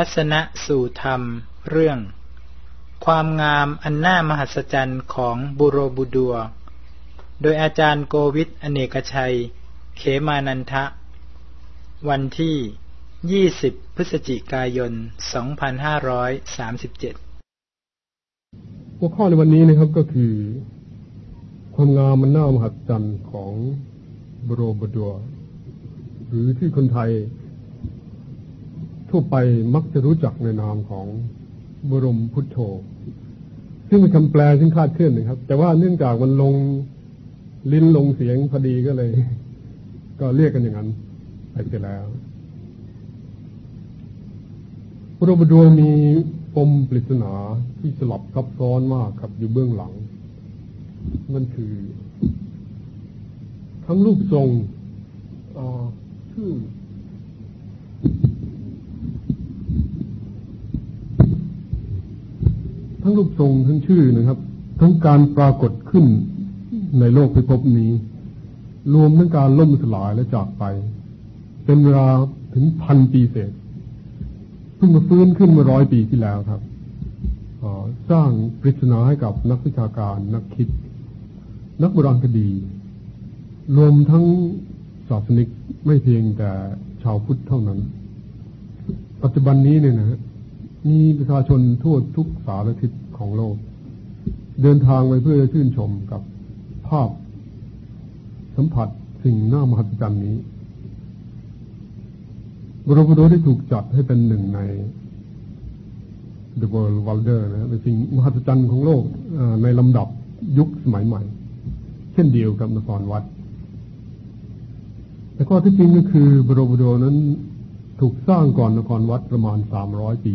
ทัศนะสู่ธรรม เรื่อง ความงามอันน่ามหัศจรรย์ของบุโรบุดัว โดยอาจารย์โกวิทอเนกชัย เขมานันทะ วันที่ 20 พฤศจิกายน 2537 หัวข้อในวันนี้นะครับก็คือ ความงามมันน่ามหัศจรรย์ของบุโรบุดัว หรือที่คนไทย ทั่วไปมักจะรู้จักในนามของบรมพุทโธ ซึ่งเป็นคำแปลซึ่งคาดเคลื่อนนะครับ แต่ว่าเนื่องจากมันลงลิ้นลงเสียงพอดีก็เลย ก็เรียกกันอย่างนั้นไปเสียแล้วพระบดวมีปมปริศนาที่สลับซับซ้อนมากครับอยู่เบื้องหลัง นั่นคือ ทั้งรูปทรงชื่อ ทั้งรูปทรงทั้งชื่อนะครับ ทั้งการปรากฏขึ้นในโลกพิภพนี้ รวมทั้งการล่มสลายและจากไป เป็นเวลาถึงพันปีเศษเพิ่งมาฟื้นขึ้นมื่อร้อยปีที่แล้วครับสร้างปริศนาให้กับนักวิชาการนักคิด นักโบราณคดี รวมทั้งศาสนิกไม่เพียงแต่ชาวพุทธเท่านั้น ปัจจุบันนี้เนี่ยนะ มีประชาชนทั่วทุกสารทิศของโลก เดินทางไปเพื่อชื่นชมกับภาพ สัมผัสสิ่งน่ามหัศจรรย์นี้บรมโดได้ถูกจัดให้เป็นหนึ่งใน The World Wonder นะเป็นสิ่งมหัศจรรย์ของโลกในลำดับยุคสมัยใหม่ เช่นเดียวกับนครวัด แต่ข้อที่จริงก็คือบรมโดนั้นถูกสร้างก่อนนครวัดประมาณสามร้อยปี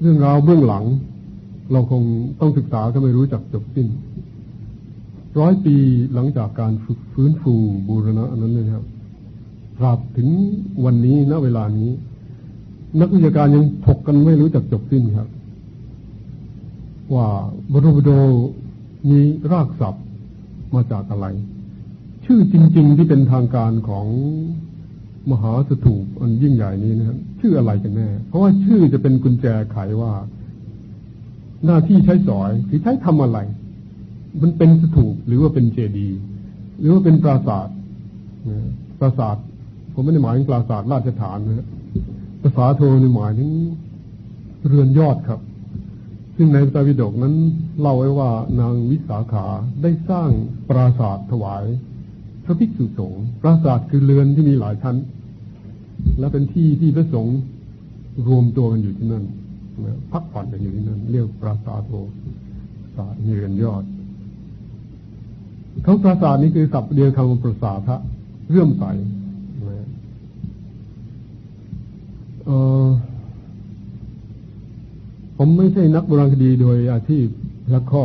เรื่องราวเบื้องหลัง เราคงต้องศึกษาก็ไม่รู้จักจบสิ้น ร้อยปีหลังจากการฝึกฟื้นฟูบูรณะนั้นเลยครับตราบถึงวันนี้ณเวลานี้ นักวิชาการยังถกกันไม่รู้จักจบสิ้นครับ ว่าบรมโดมีรากศัพท์มาจากอะไร ชื่อจริง ๆ ที่เป็นทางการของ มหาสถูปอันยิ่งใหญ่นี้นะครับชื่ออะไรกันแน่ เพราะว่าชื่อจะเป็นกุญแจไขว่า หน้าที่ใช้สอยหรือใช้ทำอะไร มันเป็นสถูปหรือว่าเป็นเจดีย์หรือว่าเป็นปราสาทปราสาทผมไม่ได้หมายถึงปราสาทราชฐานนะภาษาโทนี่หมายถึงเรือนยอดครับ ซึ่งในพระวิดกนั้นเล่าไว้ว่านางวิสาขาได้สร้างปราสาทถวายพระภิกษุสงฆ์ปราสาทคือเรือนที่มีหลายชั้น และเป็นที่ที่พระสงฆ์รวมตัวกันอยู่ที่นั่นพักผ่อนกันอยู่ที่นั่น เรียกปราสาทโทสาทมีเรือนยอดเขาปราสาทนี้คือศัพท์เดียวคำว่าปราสาทะเรื่อมใสผมไม่ใช่นักโบราณคดีโดยอาชีพและข้อ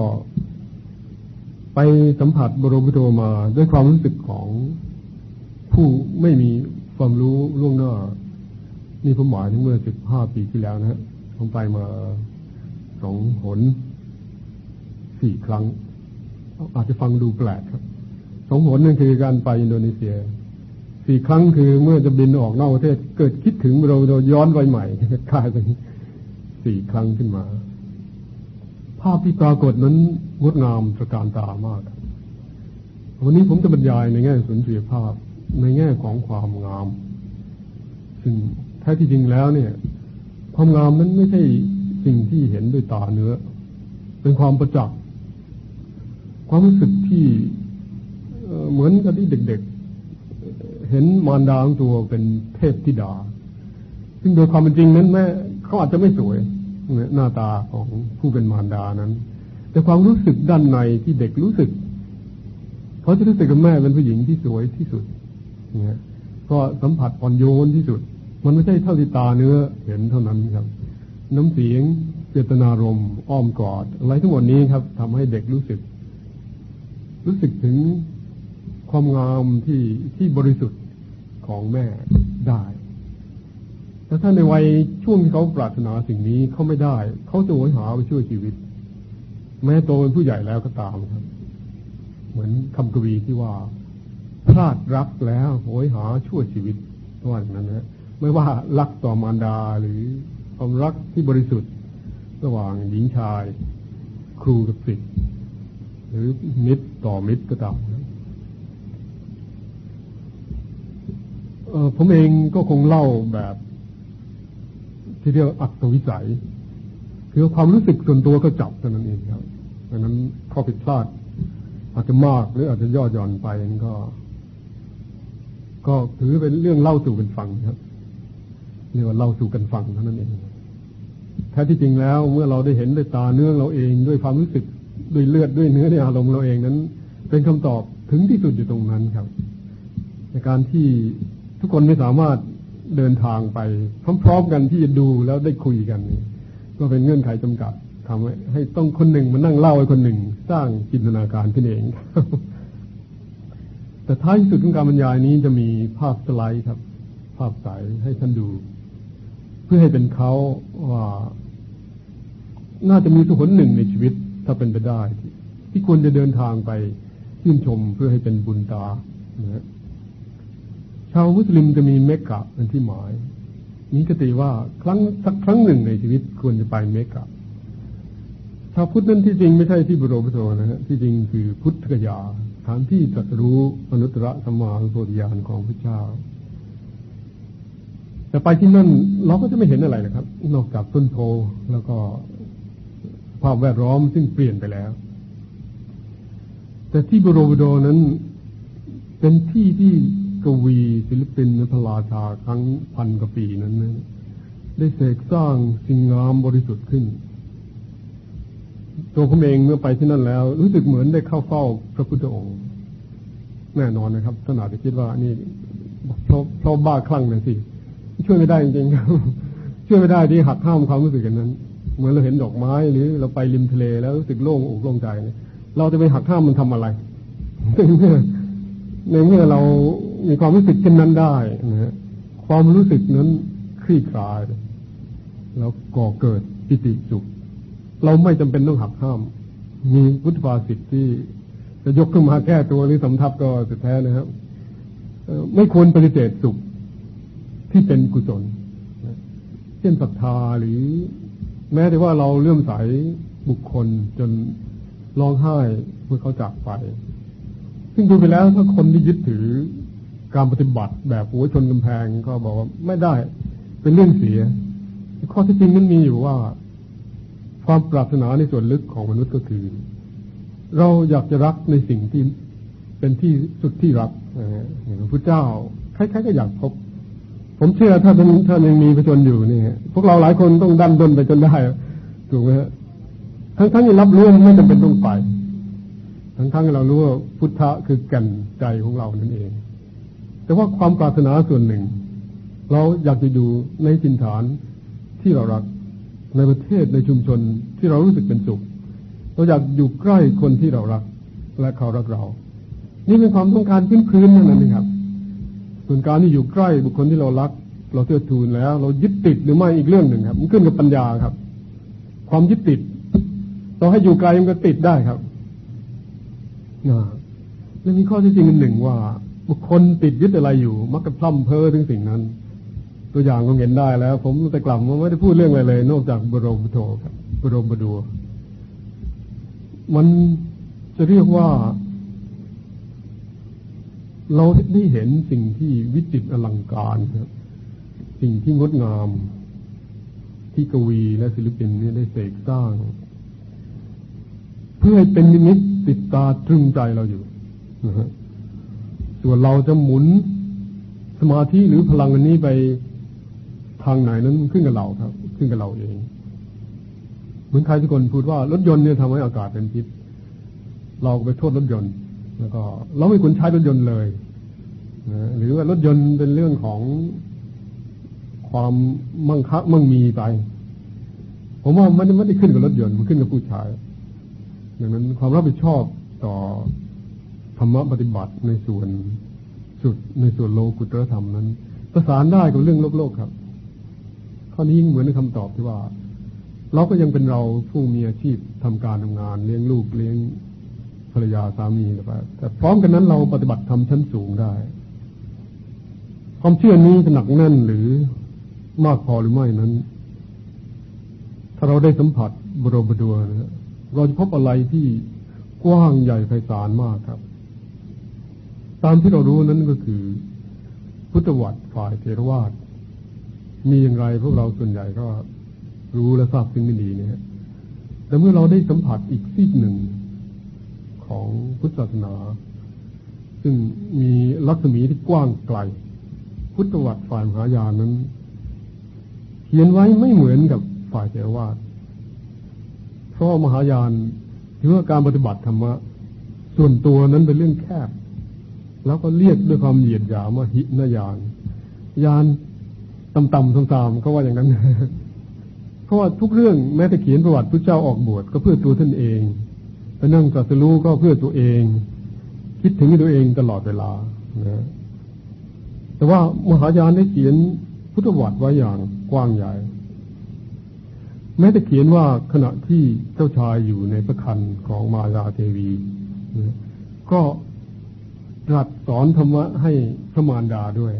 ไปสัมผัสบรมพุทโธมาด้วยความรู้สึกของผู้ไม่มี ความรู้ล่วงหน้า นี่ผมหมายถึงเมื่อสิบห้าปีที่แล้วนะฮะผมไปมาสองหนสี่ครั้ง อาจจะฟังดูแปลกครับสองหนนั่นคือการไปอินโดนีเซียสี่ครั้งคือเมื่อจะบินออกนอกประเทศ เกิดคิดถึงเราเราย้อนไปใหม่กลายเป็นสี่ครั้งขึ้นมา ภาพที่ปรากฏนั้นงดงามตระการตามาก วันนี้ผมจะบรรยายในแง่สุนทรียภาพ ในแง่ของความงาม ซึ่งแท้ที่จริงแล้วเนี่ย ความงามนั้นไม่ใช่สิ่งที่เห็นด้วยตาเนื้อ เป็นความประจักษ์ความรู้สึกที่เหมือนกับที่เด็กๆ เห็นมารดาของตัวเป็นเทพธิดา ซึ่งโดยความเป็นจริงนั้นแม่เขาอาจจะไม่สวยหน้าตาของผู้เป็นมารดานั้น แต่ความรู้สึกด้านในที่เด็กรู้สึกเขาะจะรู้สึกกับแม่เป็นผู้หญิงที่สวยที่สุด นี่ยก็สัมผัสอ่อนโยนที่สุด มันไม่ใช่เท่าที่ตาเนื้อเห็นเท่านั้นครับ น้ำเสียงเจตนารมอ้อมกอด อะไรทั้งหมดนี้ครับทำให้เด็กรู้สึก รู้สึกถึงความงามที่ที่บริสุทธิ์ของแม่ได้แต่ถ้าในวัยช่วงที่เขาปรารถนาสิ่งนี้เขาไม่ได้ เขาจะโหยหาไปช่วยชีวิต แม้โตเป็นผู้ใหญ่แล้วก็ตามครับ เหมือนคำกวีที่ว่า พลาดรักแล้วโหยหาช่วยชีวิตว่าอย่างนั้นนะไม่ว่ารักต่อมารดาหรือความรักที่บริสุทธิ์ ระหว่างหญิงชาย ครูกับศิษย์หรือมิตรต่อมิตรก็ตามผมเองก็คงเล่าแบบ ที่เรียกอัตวิสัย คือความรู้สึกส่วนตัวก็จับเท่านั้นเองครับดังนั้นข้อผิดพลาดอาจจะมากหรืออาจจะย่อหย่อนไปนั่นก็ ก็ถือเป็นเรื่องเล่าสู่กันฟังครับเรียกว่าเล่าสู่กันฟังเท่านั้นเองแท้ที่จริงแล้วเมื่อเราได้เห็นด้วยตาเนื้อเราเองด้วยความรู้สึกด้วยเลือดด้วยเนื้อในอารมณ์เราเองนั้น เป็นคำตอบถึงที่สุดอยู่ตรงนั้นครับ ในการที่ทุกคนไม่สามารถเดินทางไปพร้อมๆกันที่จะดูแล้วได้คุยกันก็เป็นเงื่อนไขจำกัดทำให้ให้ต้องคนหนึ่งมานั่งเล่าให้คนหนึ่ง สร้างจินตนาการขึ้นเอง แต่ท้ายที่สุดของการบรรยายนี้จะมีภาพสไลด์ครับ ภาพใสให้ท่านดู เพื่อให้เป็นเขาว่า น่าจะมีสุขนหนึ่งในชีวิตถ้าเป็นไปได้ ที่ควรจะเดินทางไปชื่นชมเพื่อให้เป็นบุญตานะชาวมุสลิมจะมีเมกะเป็นที่หมายมีกติว่าครั้งสักครั้งหนึ่งในชีวิตควรจะไปเมกะชาวพุทธนั้นที่จริงไม่ใช่ที่บรมโทนะฮะที่จริงคือพุทธกยา ฐานที่ตรัสรู้อนุตตรสัมมาสัมพุทธญาณของพระเจ้า แต่ไปที่นั่นเราก็จะไม่เห็นอะไรนะครับ นอกจากต้นโพแล้วก็ภาพแวดล้อมซึ่งเปลี่ยนไปแล้ว แต่ที่บรมโดนั้นเป็นที่ที่กวีศิลปินพระราชาครั้งพันกว่าปีนั้นนะได้เสกสร้างสิ่งงามบริสุทธิ์ขึ้น ตัวผมเองเมื่อไปที่นั่นแล้ว รู้สึกเหมือนได้เข้าเฝ้าพระพุทธองค์ แน่นอนนะครับท่านอาจจะคิดว่านี่เพราะเพราะบ้าคลั่งเลยสิช่วยไม่ได้จริงๆครับช่วยไม่ได้ที่หักห้ามความรู้สึกกันนั้น เหมือนเราเห็นดอกไม้หรือเราไปริมทะเลแล้วรู้สึกโล่งอกโล่งใจเราจะไปหักห้ามมันทำอะไรในเมื่อในเมื่อเรามีความรู้สึกเช่นนั้นได้นะฮะความรู้สึกนั้นคลี่คลาย แล้วก่อเกิดปิติสุข เราไม่จำเป็นต้องหักห้าม มีพุทธภาษิตที่จะยกขึ้นมาแก้ตัวหรือสำทับก็สุดแท้นะครับไม่ควรปฏิเสธสุขที่เป็นกุศลเช่นศรัทธาหรือ แม้แต่ว่าเราเลื่อมใสบุคคลจนร้องไห้เมื่อเขาจากไป ซึ่งดูไปแล้วถ้าคนที่ยึดถือการปฏิบัติแบบหัวชนกำแพงก็บอกว่าไม่ได้เป็นเรื่องเสีย ข้อที่จริงนั้นมีอยู่ว่า ความปรารถนาในส่วนลึกของมนุษย์ก็คือ เราอยากจะรักในสิ่งที่เป็นที่สุดที่รักอย่างพระพุทธเจ้าใครๆก็อยากพบ ผมเชื่อถ้าเป็นถ้ายังมีประชนอยู่นี่พวกเราหลายคนต้องดันดนไปจนได้ถูกไหมฮะทั้งทั้งที่รับรู้ไม่จำเป็นต้องไป ทั้งทั้งที่เรารู้ว่าพุทธะคือแก่นใจของเรานั่นเอง แต่ว่าความปรารถนาส่วนหนึ่ง เราอยากจะอยู่ในสินฐานที่เรารัก ในประเทศในชุมชนที่เรารู้สึกเป็นสุข เราอยากอยู่ใกล้คนที่เรารัก และเขารักเรา นี่เป็นความต้องการพื้นพื้นนั่นเองครับ ส่วนการที่อยู่ใกล้บุคคลที่เรารัก เราเทือทูนแล้ว เรายึดติดหรือไม่อีกเรื่องหนึ่งครับ มันขึ้นกับปัญญาครับ ความยึดติดเราให้อยู่ไกลมันก็ติดได้ครับนะและมีข้อที่จริงหนึ่งว่า บุคคลติดยึดอะไรอยู่ มักจะพล่ำเพ้อถึงสิ่งนั้น ตัวอย่างก็เห็นได้แล้ว ผมแต่กลับมาไม่ได้พูดเรื่องอะไรเลย นอกจากบรมโทครับบรมบดัวมันจะเรียกว่า เราได้เห็นสิ่งที่วิจิตรอลังการครับ สิ่งที่งดงาม ที่กวีและศิลปินนี่ได้เสกสร้าง เพื่อให้เป็นนิมิตติดตาตรึงใจเราอยู่นะฮะส่วนเราจะหมุนสมาธิหรือพลังอันนี้ไป ทางไหนนั้นขึ้นกับเราครับ ขึ้นกับเราเอง เหมือนใครทุกคนพูดว่ารถยนต์เนี่ยทำให้อากาศเป็นพิษ เราไปโทษรถยนต์ แล้วก็ เราไม่ควรใช้รถยนต์เลยนะหรือว่ารถยนต์เป็นเรื่องของความมั่งคัมั่งมีไป ผมว่ามันไม่ได้ขึ้นกับรถยนต์มันขึ้นกับผู้ใช้ดังนั้นความรับผิดชอบต่อธรรมะปฏิบัติในส่วนสุดในส่วนโลกุตรธรรมนั้น ประสานได้กับเรื่องโลกโลกครับ ข้อนี้ยิ่งเหมือนในคำตอบที่ว่า เราก็ยังเป็นเราผู้มีอาชีพทำการทำงาน เลี้ยงลูกเลี้ยงภรรยาสามีแต่พร้อมกันนั้นเราปฏิบัติทำชั้นสูงได้ ความเชื่อนี้หนักแน่นหรือมากพอหรือไม่นั้น ถ้าเราได้สัมผัสบรมดัวนะเราจะพบอะไรที่กว้างใหญ่ไพศาลมากครับ ตามที่เรารู้นั้นก็คือ พุทธวัตรฝ่ายเทรวาส มีอย่างไรพวกเราส่วนใหญ่ก็รู้และทราบซึ่งไม่ดีเนี่ยแต่เมื่อเราได้สัมผัสอีกซีกหนึ่งของพุทธศาสนา ซึ่งมีลักษณะที่กว้างไกล พุทธวัตรฝ่ายมหายานนั้น เขียนไว้ไม่เหมือนกับฝ่ายเทรวาสเพราะมหายานถือว่าการปฏิบัติธรรมะส่วนตัวนั้นเป็นเรื่องแคบ แล้วก็เรียกด้วยความเหยียดหยามว่าหินยานยาน ต่ำๆทามๆเขาว่าอย่างนั้นเพราะว่าทุกเรื่องแม้แต่เขียนประวัติพระเจ้าออกบวชก็เพื่อตัวท่านเองไปนั่งตรัสรู้ก็เพื่อตัวเอง คิดถึงตัวเองตลอดเวลานะแต่ว่ามหายานได้เขียนพุทธวัตรไว้อย่างกว้างใหญ่ แม้แต่เขียนว่าขณะที่เจ้าชายอยู่ในพระคันของมายาเทวีก็ตรัสสอนธรรมะให้พระมารดาด้วย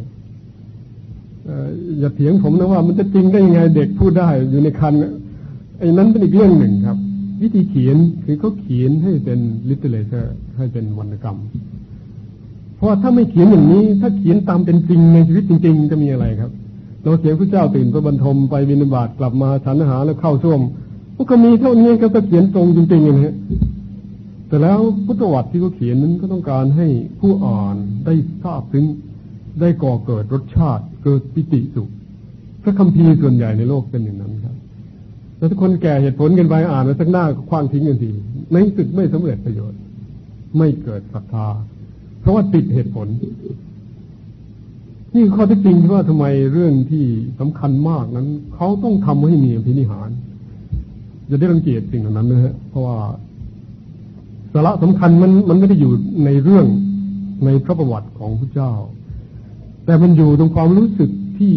อย่าเถียงผมนะว่ามันจะจริงได้ยังไงเด็กพูดได้อยู่ในคันไอ้นั้นเป็นอีกเรื่องหนึ่งครับ วิธีเขียนคือเขาเขียนให้เป็นลิเทเลเชอร์ให้เป็นวรรณกรรม เพราะถ้าไม่เขียนอย่างนี้ ถ้าเขียนตามเป็นจริงในชีวิตจริง ๆ จะมีอะไรครับเราเสียพระเจ้าตื่นพระบรรทมไปวินาบาตกลับมาฉันอาหารแล้วเข้าส้วมพวกก็มีเท่านี้ก็จะเขียนตรงจริงๆนะฮะแต่แล้วพุทธวัตรที่เขาเขียนนั้นก็ต้องการให้ผู้อ่านได้ทราบถึง ได้ก่อเกิดรสชาติเกิดปิติสุขพระคัมภีร์ส่วนใหญ่ในโลกเป็นอย่างนั้นครับแล้วทุกคนแก่เหตุผลกันไปอ่านแล้วสักหน้าคว้างทิ้งกันทีในสุดไม่สำเร็จประโยชน์ ไม่เกิดศรัทธา เพราะว่าติดเหตุผล นี่ข้อที่จริงที่ว่าทำไมเรื่องที่สำคัญมากนั้นเขาต้องทำให้มีพินิหารจะได้รังเกียจสิ่งเหล่านั้นนะฮะเพราะว่าสาระสำคัญมันมันไม่ได้อยู่ในเรื่องในพระประวัติของพระเจ้า แต่มันอยู่ตรงความรู้สึกที่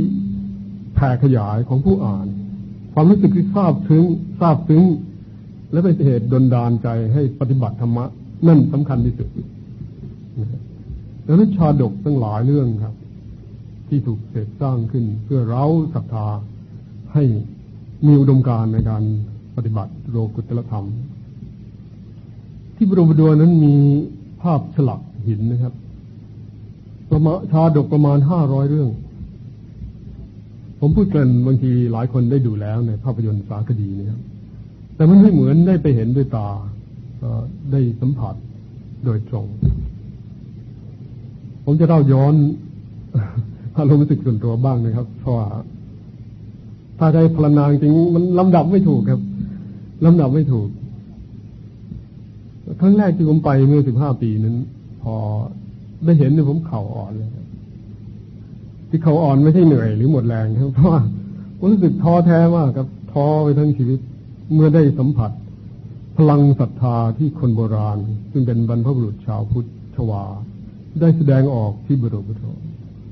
แผ่ขยายของผู้อ่าน ความรู้สึกที่ทราบซึ้งทราบซึ้งและเป็นเหตุดลดานใจให้ปฏิบัติธรรมะนั่นสำคัญที่สุดดังนั้นชาดกตั้งหลายเรื่องครับ ที่ถูกเสกสร้างขึ้นเพื่อเร้าศรัทธาให้มีอุดมการในการปฏิบัติโลกุตละธรรม ที่บรมดวนั้นมีภาพฉลักหินนะครับ ประมาชาดกประมาณห้าร้อยเรื่อง ผมพูดกันบางทีหลายคนได้ดูแล้วในภาพยนตร์สารคดีนี่ครับแต่มันไม่เหมือนได้ไปเห็นด้วยตาได้สัมผัสโดยตรง ผมจะเล่าย้อนอารมณ์รู้สึกส่วนตัวบ้างนะครับ เพราะว่าถ้าใจพลนางจริงมันลำดับไม่ถูกครับลำดับไม่ถูกครั้งแรกที่ผมไปเมื่อสิบห้าปีนั้น พอ ได้เห็นเนี่ยผมเข่าอ่อนเลยที่เข่าอ่อนไม่ใช่เหนื่อยหรือหมดแรงครับเพราะว่าผมรู้สึกท้อแท้มากครับท้อไปทั้งชีวิตเมื่อได้สัมผัส พลังศรัทธาที่คนโบราณ ซึ่งเป็นบรรพบุรุษชาวพุทธชวา ได้แสดงออกที่บรมพุทธ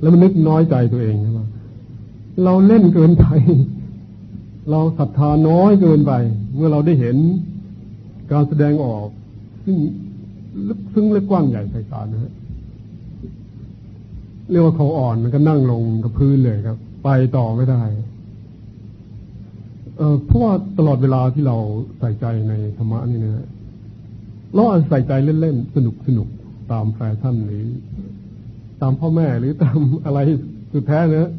แล้วมันนึกน้อยใจตัวเองใช่ไหมเราเล่นเกินไป เราศรัทธาน้อยเกินไป เมื่อเราได้เห็นการแสดงออก ซึ่งลึกซึ้งและกว้างใหญ่ไพศาลนะฮะ เรียกว่าเขาอ่อนมันก็นั่งลงกับพื้นเลยครับ ไปต่อไม่ได้ เออเพราะว่าตลอดเวลาที่เราใส่ใจในธรรมะนี่นะเราอาจใส่ใจเล่นๆสนุกสนุกตามแฟชั่นหรือ ตามพ่อแม่หรือตามอะไรสุดแท้เนะ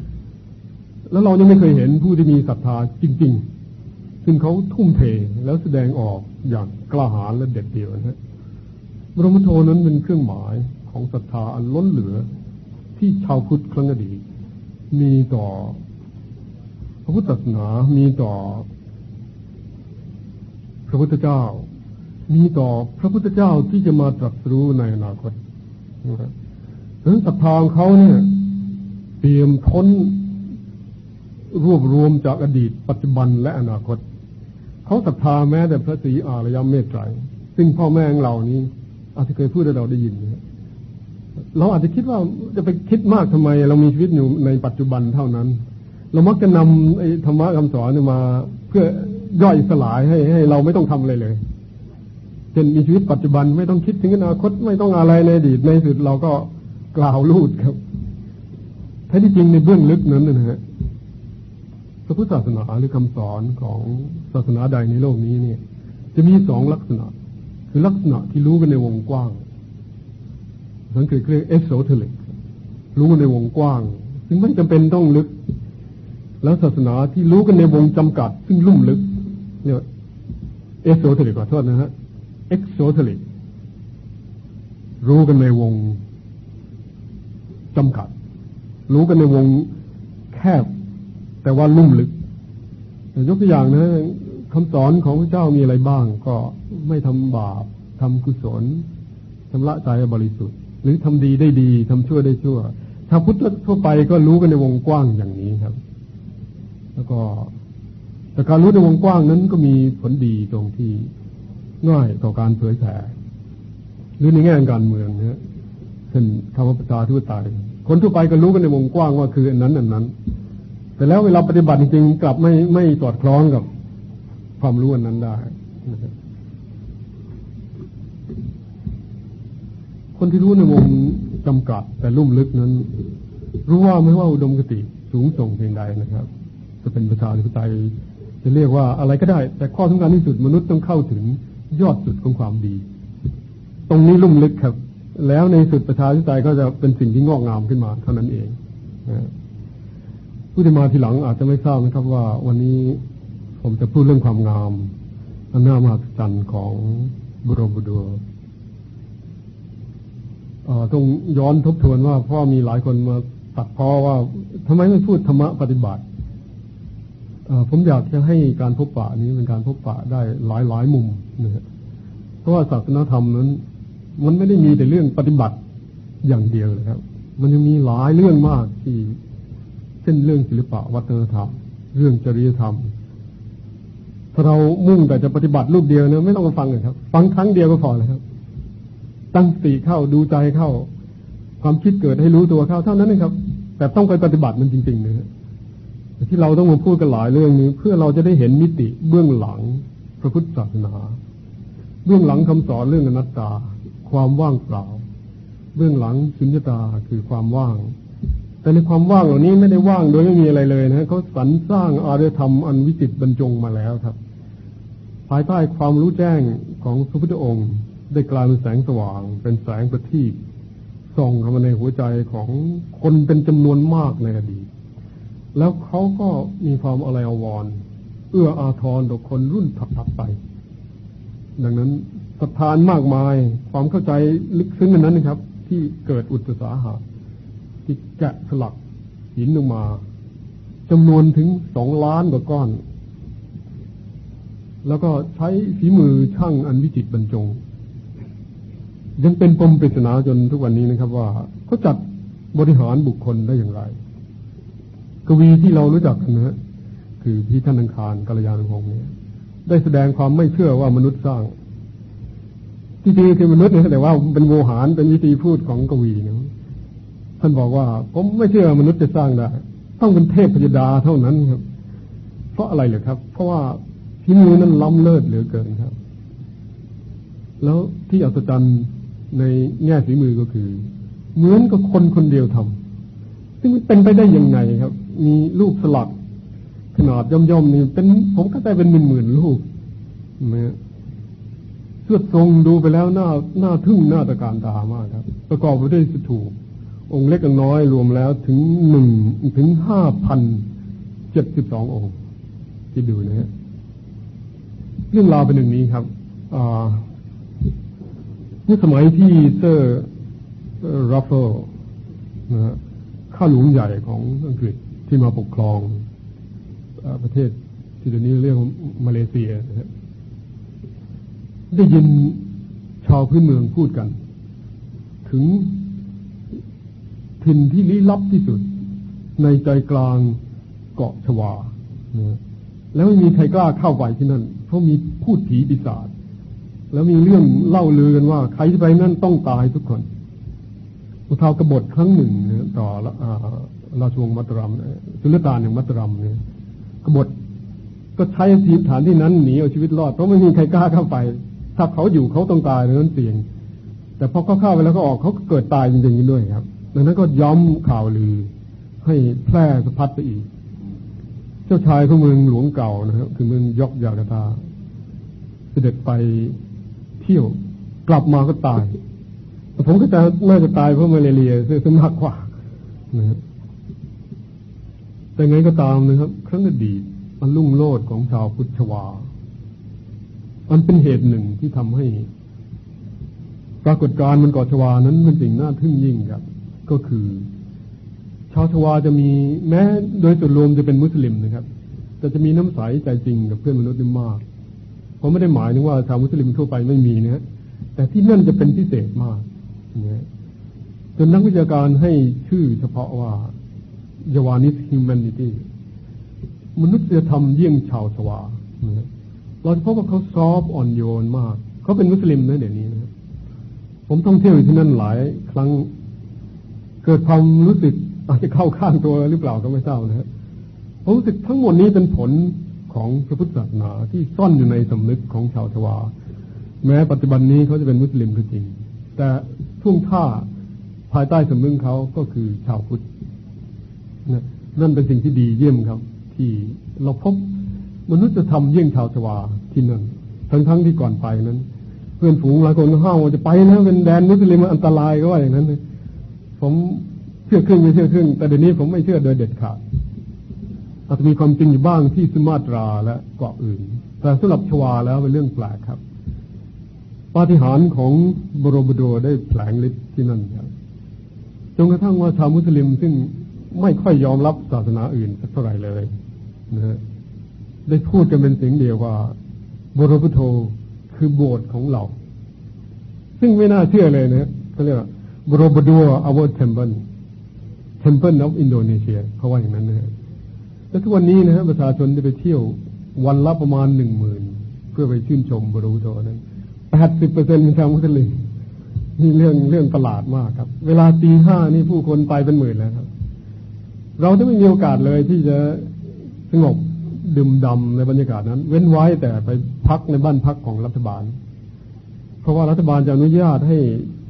แล้วเรายังไม่เคยเห็นผู้ที่มีศรัทธาจริง ๆ ซึ่งเขาทุ่มเทแล้วแสดงออกอย่างกล้าหาญและเด็ดเดี่ยวนะบรมโทนั้นเป็นเครื่องหมายของศรัทธาอันล้นเหลือ ที่ชาวพุทธครั้งอดีตมีต่อพระพุทธศาสนา มีต่อ พระพุทธเจ้า มีต่อพระพุทธเจ้าที่จะมาตรัสรู้ในอนาคตนะครับดังนั้นศรัทธาของเขาเนี่ย เตรียมพ้นรวบรวมจากอดีต ปัจจุบันและอนาคต เขาศรัทธาแม้แต่พระศรีอารยมเมตไตรซึ่งพ่อแม่ของเรานี้อาจจะเคยพูดให้เราได้ยินนะ เราอาจจะคิดว่าจะไปคิดมากทำไม เรามีชีวิตอยู่ในปัจจุบันเท่านั้น เรามักจะนำไอ้ธรรมะคำสอนมา เพื่อย่อยสลายให้ให้เราไม่ต้องทำอะไรเลยเช่นมีชีวิตปัจจุบันไม่ต้องคิดถึงอนาคตไม่ต้องอะไรในอดีตในสุดเราก็กล่าวลูดครับแท้ที่จริงในเบื้องลึกนั้นนะฮะพระพุทธศาสนาหรือคำสอนของศาสนาใดในโลกนี้เนี่ย จะมีสองลักษณะ คือลักษณะที่รู้กันในวงกว้าง สังเกตเรียก esoteric รู้กันในวงกว้าง ซึ่งไม่จำเป็นต้องลึก แล้วศาสนาที่รู้กันในวงจำกัด ซึ่งลุ่มลึก เนี่ย esoteric ขอโทษนะฮะexoteric รู้กันในวงจำกัด รู้กันในวงแคบ แต่ว่าลุ่มลึกยกตัวอย่างนะคำสอนของพระเจ้ามีอะไรบ้าง ก็ไม่ทำบาปทำกุศลชำระใจบริสุทธิ์ หรือทำดีได้ดีทำชั่วได้ชั่ว ถ้าพุทธทั่วไปก็รู้กันในวงกว้างอย่างนี้ครับ แล้วก็แต่การรู้ในวงกว้างนั้นก็มีผลดีตรงที่ง่ายต่อการเผยแผ่หรือในแง่การเมืองนะเช่นคำว่าประชาธิปไตยคนทั่วไปก็รู้กันในวงกว้างว่าคืออันนั้นอันนั้น แต่แล้วเวลาปฏิบัติจริงๆกลับไม่ไม่สอดคล้องกับความรู้อันนั้นได้ คนที่รู้ในวงจำกัดแต่ลุ่มลึกนั้น รู้ว่าไม่ว่าอุดมคติสูงส่งเพียงใดนะครับ จะเป็นประชาธิปไตยจะเรียกว่าอะไรก็ได้ แต่ข้อสำคัญที่สุดมนุษย์ต้องเข้าถึงยอดสุดของความดี ตรงนี้ลุ่มลึกครับ แล้วในสุดประชาธิปไตยก็จะเป็นสิ่งที่งอกงามขึ้นมาเท่านั้นเองผู้ที่มาทีหลังอาจจะไม่ทราบนะครับ ว่าวันนี้ผมจะพูดเรื่องความงามอันน่ามหัศจรรย์ของบุรบุดัว ต้องย้อนทบทวนว่าพ่อมีหลายคนมาตัดพ้อว่าทำไมไม่พูดธรรมะปฏิบัติผมอยากจะให้การพบปะนี้เป็นการพบปะได้หลายหลายมุมนะเพราะว่าศาสนาธรรมนั้น มันไม่ได้มีแต่เรื่องปฏิบัติอย่างเดียวนะครับ มันยังมีหลายเรื่องมากที่เช่นเรื่องศิลปะวัฒนธรรม เรื่องจริยธรรมถ้าเรามุ่งแต่จะปฏิบัติรูปเดียวเนี่ยไม่ต้องมาฟังเลยครับ ฟังครั้งเดียวก็พอเลยครับ ตั้งสติเข้าดูใจเข้า ความคิดเกิดให้รู้ตัวเข้าเท่านั้นนะครับ แต่ต้องไปปฏิบัติมันจริงๆนะครับที่เราต้องมาพูดกันหลายเรื่องนี้ เพื่อเราจะได้เห็นมิติเบื้องหลังพระพุทธศาสนา เบื้องหลังคำสอนเรื่องอนัตตา ความว่างเปล่า เบื้องหลังสุญญตาคือความว่าง แต่ในความว่างเหล่านี้ไม่ได้ว่างโดยไม่มีอะไรเลยนะเขาสรรสร้างอารยธรรมอันวิจิตบรรจงมาแล้วครับ ภายใต้ความรู้แจ้งของพระพุทธองค์ ได้กลายเป็นแสงสว่าง เป็นแสงประทีปส่องเข้ามาในหัวใจของคนเป็นจำนวนมากในอดีต แล้วเขาก็มีความอะไรอววรเอื้ออาทรต่อคนรุ่นถัดไป ดังนั้นสถานมากมายความเข้าใจลึกซึ้งนั้นนะครับ ที่เกิดอุตสาหะที่แกะสลักหินลงมาจำนวนถึงสองล้านกว่าก้อน แล้วก็ใช้ฝีมือช่างอันวิจิตบรรจง ยังเป็นปมปริศนาจนทุกวันนี้นะครับ ว่าเขาจัดบริหารบุคคลได้อย่างไร กวีที่เรารู้จักกันนะคือพี่ท่านอังคารกัลยาณพงศ์เนี่ยได้แสดงความไม่เชื่อว่ามนุษย์สร้างที่จริงคือมนุษย์นะแต่ว่าเป็นโวหารเป็นวิธีพูดของกวีนะท่านบอกว่าผมไม่เชื่อมนุษย์จะสร้างได้ต้องเป็นเทพพยดาเท่านั้นครับ เพราะอะไรเหรอครับ เพราะว่าพิมือนั้นล้ำเลิศเหลือเกินครับ แล้วที่อัศจรรย์ ในแง่ฝีมือก็คือ เหมือนกับคนคนเดียวทำซึ่งเป็นไปได้ยังไงครับ มีรูปสลักขนาดย่อมๆนี่เป็นผมก็ได้เป็นหมื่นๆรูปนะเสื้อทรงดูไปแล้วหน้าน่าทึ่งน่าตระการตามากครับ ประกอบไปด้วยสถูปองค์เล็กองค์น้อยรวมแล้วถึงหนึ่งถึงห้าพันเจ็ดสิบสององค์ที่ดูนะฮะเรื่องราวเป็นอย่างนี้ครับเมื่ อสมัยที่เซอร์ราฟเฟิลนะฮะข้าหลวงใหญ่ของอังกฤษที่มาปกครองประเทศที่เดี๋ยวนี้เรียกมาเลเซียได้ยินชาวพื้นเมืองพูดกัน ถึงถิ่นที่ลี้ลับที่สุด ในใจกลางเกาะชวา แล้วไม่มีใครกล้าเข้าไปที่นั่น เพราะมีพูดผีปีศาจ แล้วมีเรื่องเล่าลือกันว่า ใครที่ไปนั่นต้องตายทุกคนอุทาวกบฏครั้งหนึ่งเนี่ยต่อราชวงศ์มัตรัมสุลต่านแห่งมัตรัมเนี่ยกบฏก็ใช้สีฐานที่นั้นหนีเอาชีวิตรอดเพราะไม่มีใครกล้าเข้าไป ถ้าเขาอยู่เขาต้องตายนั้นเสี่ยง แต่พอเขาเข้าไปแล้วก็ออกเขาเกิดตายจริงๆด้วยครับ ดังนั้นก็ย้อมข่าวลือให้แพร่สะพัดไปอีก เจ้าชายของเมืองหลวงเก่านะครับคือเมืองยอกยากาตาเสด็จไป เที่ยว กลับมาก็ตาย ผมก็จะน่าจะตายเพราะมาเรียเสียมากกว่านะครับแต่ไงก็ตามนะครับ ครั้งอดีตมันลุ่งโลดของชาวพุทธวา มันเป็นเหตุหนึ่งที่ทำให้ ปรากฏการณ์มันก่อชวานั้นเป็นสิ่งน่าทึ่งยิ่งครับ ก็คือ ชาวชวาจะมีแม้โดยส่วนรวมจะเป็นมุสลิมนะครับ แต่จะมีน้ำใสใจจริงกับเพื่อนมนุษย์ได้มาก ผมไม่ได้หมายถึงว่าชาวมุสลิมทั่วไปไม่มีนะแต่ที่นั่นจะเป็นพิเศษมากนะจนนักวิชาการให้ชื่อเฉพาะว่ายาวานิสฮิวแมนิตี้มนุษยธรรมเยี่ยงชาวชวาเราจะพบว่าเขาซอฟอ่อนโยนมาก เขาเป็นมุสลิมนะเดี๋ยวนี้นะผมท่องเที่ยวอยู่ที่นั่นหลายครั้ง เกิดความรู้สึกอาจจะเข้าข้างตัวหรือเปล่าก็ไม่ทราบนะฮะผมรู้สึกทั้งหมดนี้เป็นผล ของพระพุทธศาสนาที่ซ่อนอยู่ในสำนึกของชาวชวา แม้ปัจจุบันนี้เขาจะเป็นมุสลิมก็จริง แต่ท่วงท่าภายใต้สำนึกเขาก็คือชาวพุทธนั่นเป็นสิ่งที่ดีเยี่ยมครับ ที่เราพบมนุษย์จะทำเยี่ยงชาวชวาที่นั่นทั้งทั้งที่ก่อนไปนั้น เพื่อนฝูงหลายคนห้าวจะไปนะเป็นแดนมุสลิมอันตรายก็ว่าอย่างนั้นผมเชื่อครึ่งไม่เชื่อครึ่งแต่เดี๋ยวนี้ผมไม่เชื่อโดยเด็ดขาด อาจจะมีความจริงอยู่บ้างที่สุมาตราและเกาะอื่น แต่สำหรับชวาแล้วเป็นเรื่องแปลกครับ ปาฏิหาริย์ของบรมโดได้แผลงฤทธิ์ที่นั่นครับจนกระทั่งว่าชาวมุสลิมซึ่งไม่ค่อยยอมรับศาสนาอื่นสักเท่าไหร่เลยนะฮะได้พูดกันเป็นเสียงเดียวว่า บรพุโธคือโบสถ์ของเรา ซึ่งไม่น่าเชื่อเลยนะเขาเรียกว่าบรบดัวอาวเทมเพิลเทมเพิลของอินโดนีเซียเขาว่าอย่างนั้นนะฮะ แล้วทุกวันนี้นะฮะประชาชนได้ไปเที่ยววันละประมาณหนึ่งหมื่นเพื่อไปชื่นชมบรพุโธนั้นแปดสิบเปอร์เซ็นต์เป็นชาวมุสลิมนี่เรื่องเรื่องประหลาดมากครับ เวลาตีห้านี่ผู้คนไปเป็นหมื่นแล้วครับ เราจะไม่มีโอกาสเลยที่จะสงบดื่มดำในบรรยากาศนั้น เว้นไว้แต่ไปพักในบ้านพักของรัฐบาล เพราะว่ารัฐบาลจะอนุญาตให้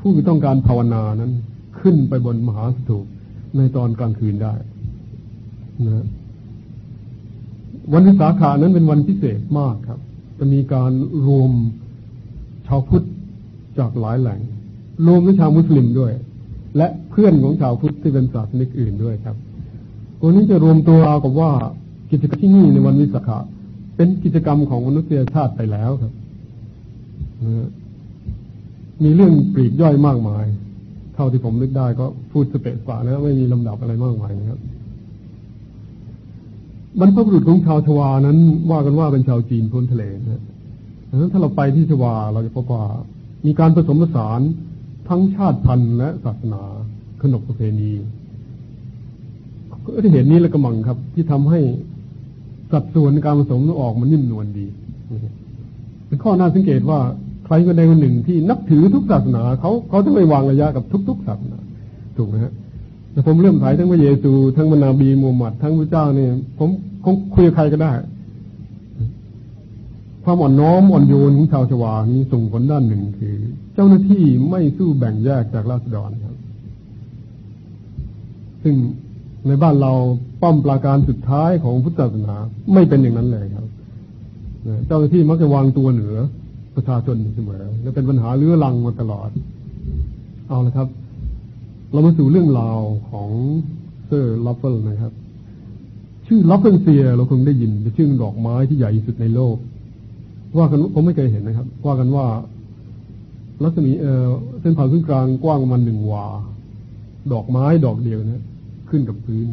ผู้ที่ต้องการภาวนานั้น ขึ้นไปบนมหาสถูปในตอนกลางคืนได้นะ วันวิสาขานั้นเป็นวันพิเศษมากครับ จะมีการรวมชาวพุทธจากหลายแหล่ง รวมทั้งชาวมุสลิมด้วย และเพื่อนของชาวพุทธที่เป็นศาสนิกอื่นด้วยครับวันนี้จะรวมตัวเอากับว่ากิจกรรมที่นี่ในวันวิสาขะเป็นกิจกรรมของมนุษยชาติไปแล้วครับมีเรื่องปลีกย่อยมากมาย เท่าที่ผมนึกได้ก็พูดสเปะสปะนะไม่มีลำดับอะไรมากมายนะครับ บรรพบุรุษของชาวชวานั้น ว่ากันว่าเป็นชาวจีนพ้นทะเลนะดังนั้นถ้าเราไปที่ชวาเราจะพบว่ามีการผสมผสานทั้งชาติพันธุ์และศาสนาขนบประเพณีก็ที่เห็นนี้แล้วก็มังครับ ที่ทำให้สัดส่วนการผสมออกมันนิ่มนวลดีเป็นข้อน่าสังเกตว่าใครคนใดคนหนึ่งที่นับถือทุกศาสนาเขาเขาต้องไม่วางระยะกับทุก ๆศาสนาถูกไหมฮะ แต่ผมเริ่มถ่ายทั้งพระเยซู ทั้งมนาบีมูฮัมหมัด ทั้งพระเจ้าเนี่ยผมคงคุยกับใครก็ได้ความอ่อนน้อมอ่อนโยนของชาวชวานี้ส่งผลด้านหนึ่งคือ เจ้าหน้าที่ไม่สู้แบ่งแยกจากราษฎรครับ ซึ่งในบ้านเราป้อมปราการสุดท้ายของพุทธศาสนา ไม่เป็นอย่างนั้นเลยครับเจ้าหน้าที่มักจะวางตัวเหนือประชาชนเสมอและเป็นปัญหาเรื้อรังมาตลอด เอาละครับ เรามาสู่เรื่องราวของเซอร์ราฟเฟิลนะครับ ชื่อ Rafflesia เราคงได้ยินเป็นชื่อดอกไม้ที่ใหญ่ที่สุดในโลก ว่ากันผมไม่เคยเห็นนะครับ ว่ากันว่า รัศมีเส้นผ่าศูนย์กลางกว้างประมาณหนึ่งวา ดอกไม้ดอกเดียวนะขึ้นกับพื้น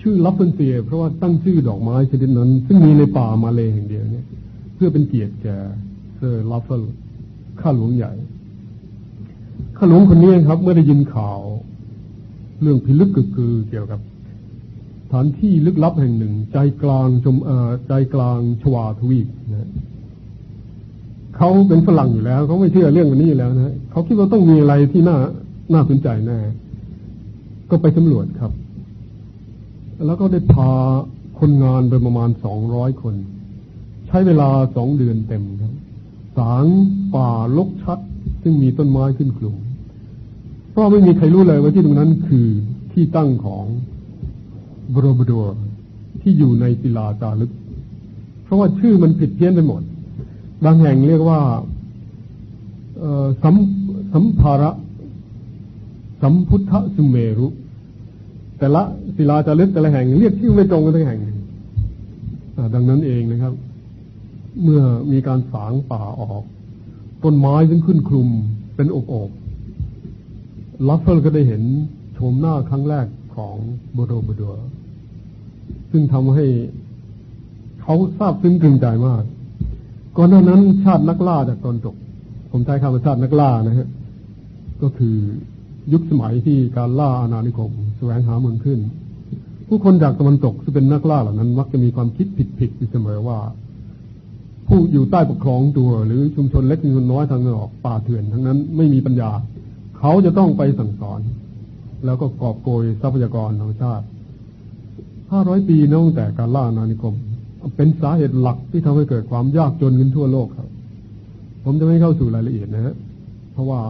ชื่อ Rafflesia เพราะว่าตั้งชื่อดอกไม้ชนิดนั้น ซึ่งมีในป่ามาเลยแห่งเดียวเนี่ย เพื่อเป็นเกียรติแก่เซอร์ราฟเฟิลข้าหลวงใหญ่ ข้าหลวงคนนี้ครับ เมื่อได้ยินข่าว เรื่องพิลึกกึกกือเกี่ยวกับสถานที่ลึกลับแห่งหนึ่ง ใจกลางชมใจกลางชวาทวีปนะเขาเป็นฝรั่งอยู่แล้วเขาไม่เชื่อเรื่องพรรค์นี้แล้วนะเขาคิดว่าต้องมีอะไรที่น่าน่าสนใจแน่ก็ไปสำรวจครับ แล้วก็ได้พาคนงานไปประมาณสองร้อยคน ใช้เวลาสองเดือนเต็มครับ สางป่าลกชัด ซึ่งมีต้นไม้ขึ้นกลุ่ม เพราะไม่มีใครรู้เลยว่าที่ตรงนั้นคือที่ตั้งของบรบดัวที่อยู่ในศิลาจารึก เพราะว่าชื่อมันผิดเพี้ยนไปหมด บางแห่งเรียกว่าสัมสัมภาระ สัมพุทธสุเมรุ แต่ละศิลาจารึกแต่ละแห่งเรียกชื่อไม่ตรงกันทั้งแห่งดังนั้นเองนะครับ เมื่อมีการสางป่าออก ต้นไม้ซึ่งขึ้นคลุมเป็นอบอบ ลัฟเฟิลก็ได้เห็นชมหน้าครั้งแรกของบโรบดัว ซึ่งทำให้เขาทราบซึ้งตรึงใจมาก ก่อนหน้านั้นชาตินักล่าจากตอนจบ ผมใช้คำว่าชาตินักล่านะฮะ ก็คือยุคสมัยที่การล่าอาณานิคมแสวงหาเมืองขึ้น ผู้คนจากตะวันตกซึ่งเป็นนักล่าเหล่านั้น มักจะมีความคิดผิดๆอยู่เสมอว่า ผู้อยู่ใต้ปกครองตัว หรือชุมชนเล็กชุมชนน้อยทางนอกป่าเถื่อนทั้งนั้นไม่มีปัญญา เขาจะต้องไปสั่งสอน แล้วก็กอบโกยทรัพยากรของชาติ ห้าร้อยปีนับแต่การล่านานิคม เป็นสาเหตุหลักที่ทำให้เกิดความยากจนกันทั่วโลกครับ ผมจะไม่เข้าสู่รายละเอียดนะฮะ เพราะว่า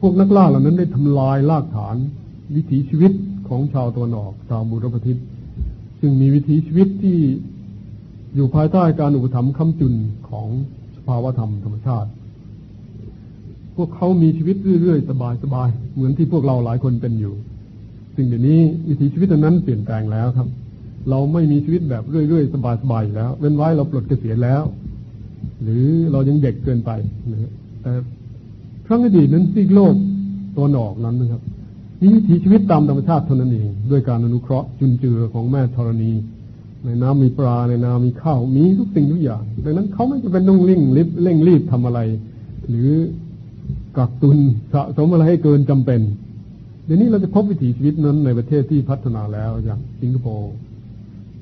พวกนักล่าเหล่านั้นได้ทำลายรากฐาน วิถีชีวิตของชาวตะวันออก ชาวมูรปทิศซึ่งมีวิถีชีวิตที่อยู่ภายใต้การอุปถัมภ์คำจุนของสภาวธรรมธรรมชาติ พวกเขามีชีวิตเรื่อยๆ สบายๆ เหมือนที่พวกเราหลายคนเป็นอยู่ซึ่งเดี๋ยวนี้วิถีชีวิตนั้นเปลี่ยนแปลงแล้วครับ เราไม่มีชีวิตแบบเรื่อยๆ สบายๆแล้ว เว้นไว้เราปลดเกษียณแล้ว หรือเรายังเด็กเกินไปนะแต่ครั้งอดีตนั้นซีกโลกตัวนอกนั้นนะครับมีวิถีชีวิตตามธรรมชาติเท่านั้นเองด้วยการอนุเคราะห์จุนเจือของแม่ธรณี ในน้ำมีปลาในนามีข้าวมีทุกสิ่งทุกอย่างดังนั้นเขาไม่จะเป็นต้องเร่งรีบเร่งรีบทำอะไร หรือ กักตุนสะสมอะไรให้เกินจำเป็น เดี๋ยวนี้เราจะพบวิถีชีวิตนั้นในประเทศที่พัฒนาแล้วอย่างสิงคโปร์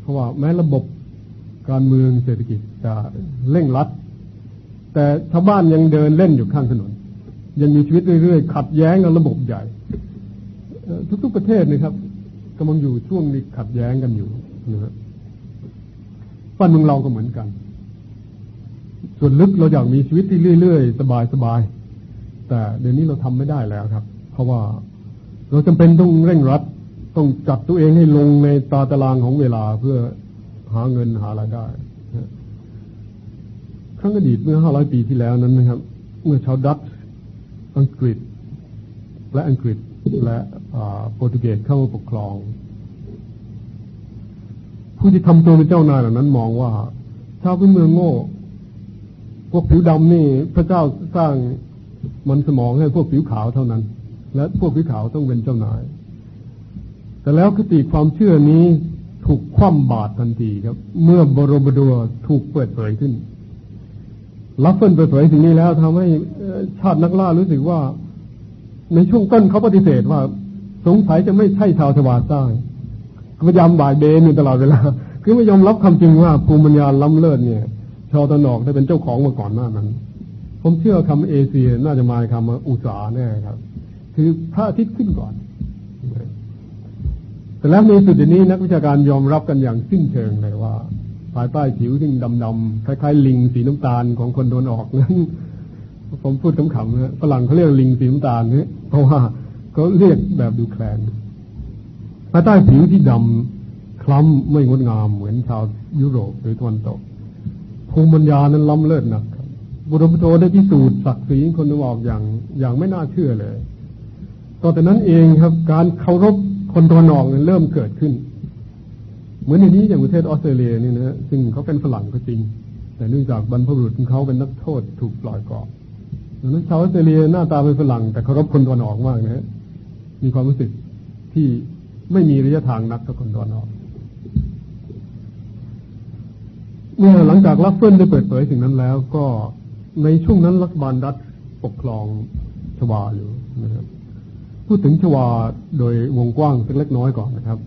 เพราะว่าแม้ระบบการเมืองเศรษฐกิจจะเร่งรัด แต่ชาวบ้านยังเดินเล่นอยู่ข้างถนน ยังมีชีวิตเรื่อยๆ ขัดแย้งกับระบบใหญ่ ทุกๆประเทศนะครับกำลังอยู่ช่วงนี้ขัดแย้งกันอยู่นะครับบ้านเมืองเราก็เหมือนกัน ส่วนลึกเราอยากมีชีวิตที่เรื่อยๆ สบายๆ แต่เดี๋ยวนี้เราทำไม่ได้แล้วครับ เพราะว่าเราจำเป็นต้องเร่งรัดต้องจัดตัวเองให้ลงในตาตารางของเวลาเพื่อหาเงินหารายได้ครั้งอดีตเมื่อห้าร้อยปีที่แล้วนั้นนะครับ เมื่อชาวดัตช์อังกฤษ และอังกฤษและโปรตุเกสเข้ามาปกครอง ผู้ที่ทำตัวเป็นเจ้านายเหล่านั้นมองว่าชาวพื้นเมืองโง่ พวกผิวดำนี่พระเจ้าสร้าง มันสมองให้พวกผิวขาวเท่านั้น และพวกผิวขาวต้องเป็นเจ้านาย แต่แล้วคติความเชื่อนี้ถูกคว่ำบาตรทันทีครับ เมื่อโบโรบูดัวถูกเปิดเผยขึ้นราฟเฟิลเปิดเผยสิ่งนี้แล้วทำให้ชาตินักล่ารู้สึกว่า ในช่วงต้นเขาปฏิเสธว่า สงสัยจะไม่ใช่ชาวชวาซ่าพยายามบ่ายเบนอยู่ตลอดเวลา คือไม่ยอมรับคำจริงว่าภูมิปัญญาล้ำเลิศเนี่ย ชาวตะนอกได้เป็นเจ้าของมาก่อนหน้านั้น ผมเชื่อคำเอเชียน่าจะมาคำอุตสาแน่ครับ คือพระอาทิตย์ขึ้นก่อน แต่แล้วในสุดนี้นักวิชาการยอมรับกันอย่างสิ้นเชิงเลยว่า ภายใต้ผิวที่ดำๆคล้ายๆลิงสีน้ำตาลของคนโดนออกนั้นผมพูดขำๆนะฝรั่งเขาเรียกลิงสีน้ำตาลนี่เพราะว่าเขาเรียกแบบดูแคลนภายใต้ผิวที่ดำคล้ำไม่งดงามเหมือนชาวยุโรปหรือตะวันตกภูมิปัญญานั้นล้ำเลิศนัก บุรุษโตได้พิสูจน์ศักดิ์ศรีคนตะวันออกอย่างอย่างไม่น่าเชื่อเลยต่อแต่นั้นเองครับ การเคารพคนตัวนออกเริ่มเกิดขึ้น เหมือนในนี้อย่างประเทศออสเตรเลียนี่นะซึ่งเขาเป็นฝรั่งก็จริง แต่เนื่องจากบรรพบุรุษของเขาเป็นนักโทษถูกปล่อยเกาะดังนั้นชาวออสเตรเลียหน้าตาเป็นฝรั่ง แต่เคารพคนตะวันออกมากนะมีความรู้สึกที่ไม่มีระยะทางนักกับคนตะวันออกเมื่อหลังจากราฟเฟิลได้เปิดเผยสิ่งนั้นแล้วก็ ในช่วงนั้นรัฐบาลดัตช์ปกครองชวาอยู่นะครับ พูดถึงชวาโดยวงกว้างสักเล็กน้อยก่อนนะครับ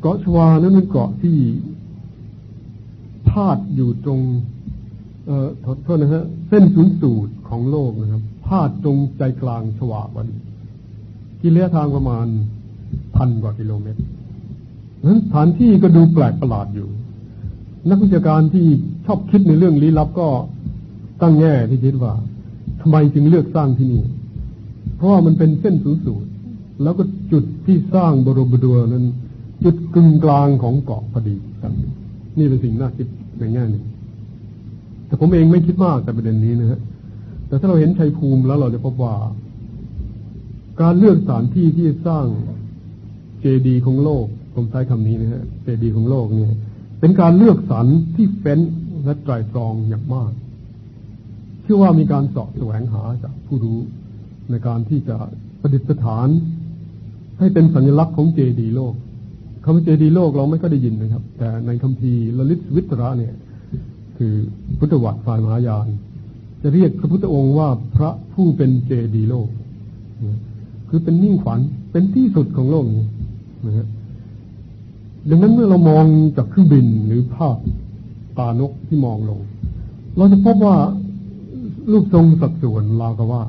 เกาะชวานั้นเป็นเกาะที่พาดอยู่ตรง เอ่อโทษนะฮะเส้นศูนย์สูตรของโลกนะครับ พาดตรงใจกลางชวาวันกิเลสทางประมาณพันกว่ากิโลเมตรนั้นสถานที่ก็ดูแปลกประหลาดอยู่ นักวิชาการที่ชอบคิดในเรื่องลี้ลับก็ ตั้งแง่ที่คิดว่าทำไมจึงเลือกสร้างที่นี่ เพราะมันเป็นเส้นสูงสูงแล้วก็จุดที่สร้างบรมดัวนั้น จุดกึ่งกลางของเกาะพอดีครับนี่เป็นสิ่งน่าคิดในแง่หนึ่งแต่ผมเองไม่คิดมากแต่ประเด็นนี้นะฮะแต่ถ้าเราเห็นชัยภูมิแล้วเราจะพบว่า การเลือกสถานที่ที่สร้างเจดีย์ของโลก ผมใช้คำนี้นะฮะเจดีย์ของโลกเนี่ย เป็นการเลือกสรรที่เฟ้นและไตรตรองอย่างมาก ชื่อว่ามีการสอบแสวงหาจากผู้รู้ในการที่จะประดิษฐาน ให้เป็นสัญลักษณ์ของเจดีโลกคำว่าเจดีโลกเราไม่ก็ได้ยินนะครับ แต่ในคัมภีร์ลลิตวิตระเนี่ย คือพุทธวัตรฝ่ายมหายาน จะเรียกพระพุทธองค์ว่าพระผู้เป็นเจดีโลก คือเป็นมิ่งขวัญเป็นที่สุดของโลกนี้นะฮะดังนั้นเมื่อเรามองจากเครื่องบินหรือภาพตานกที่มองลง เราจะพบว่า รูปทรงสัดส่วนลาวกว่า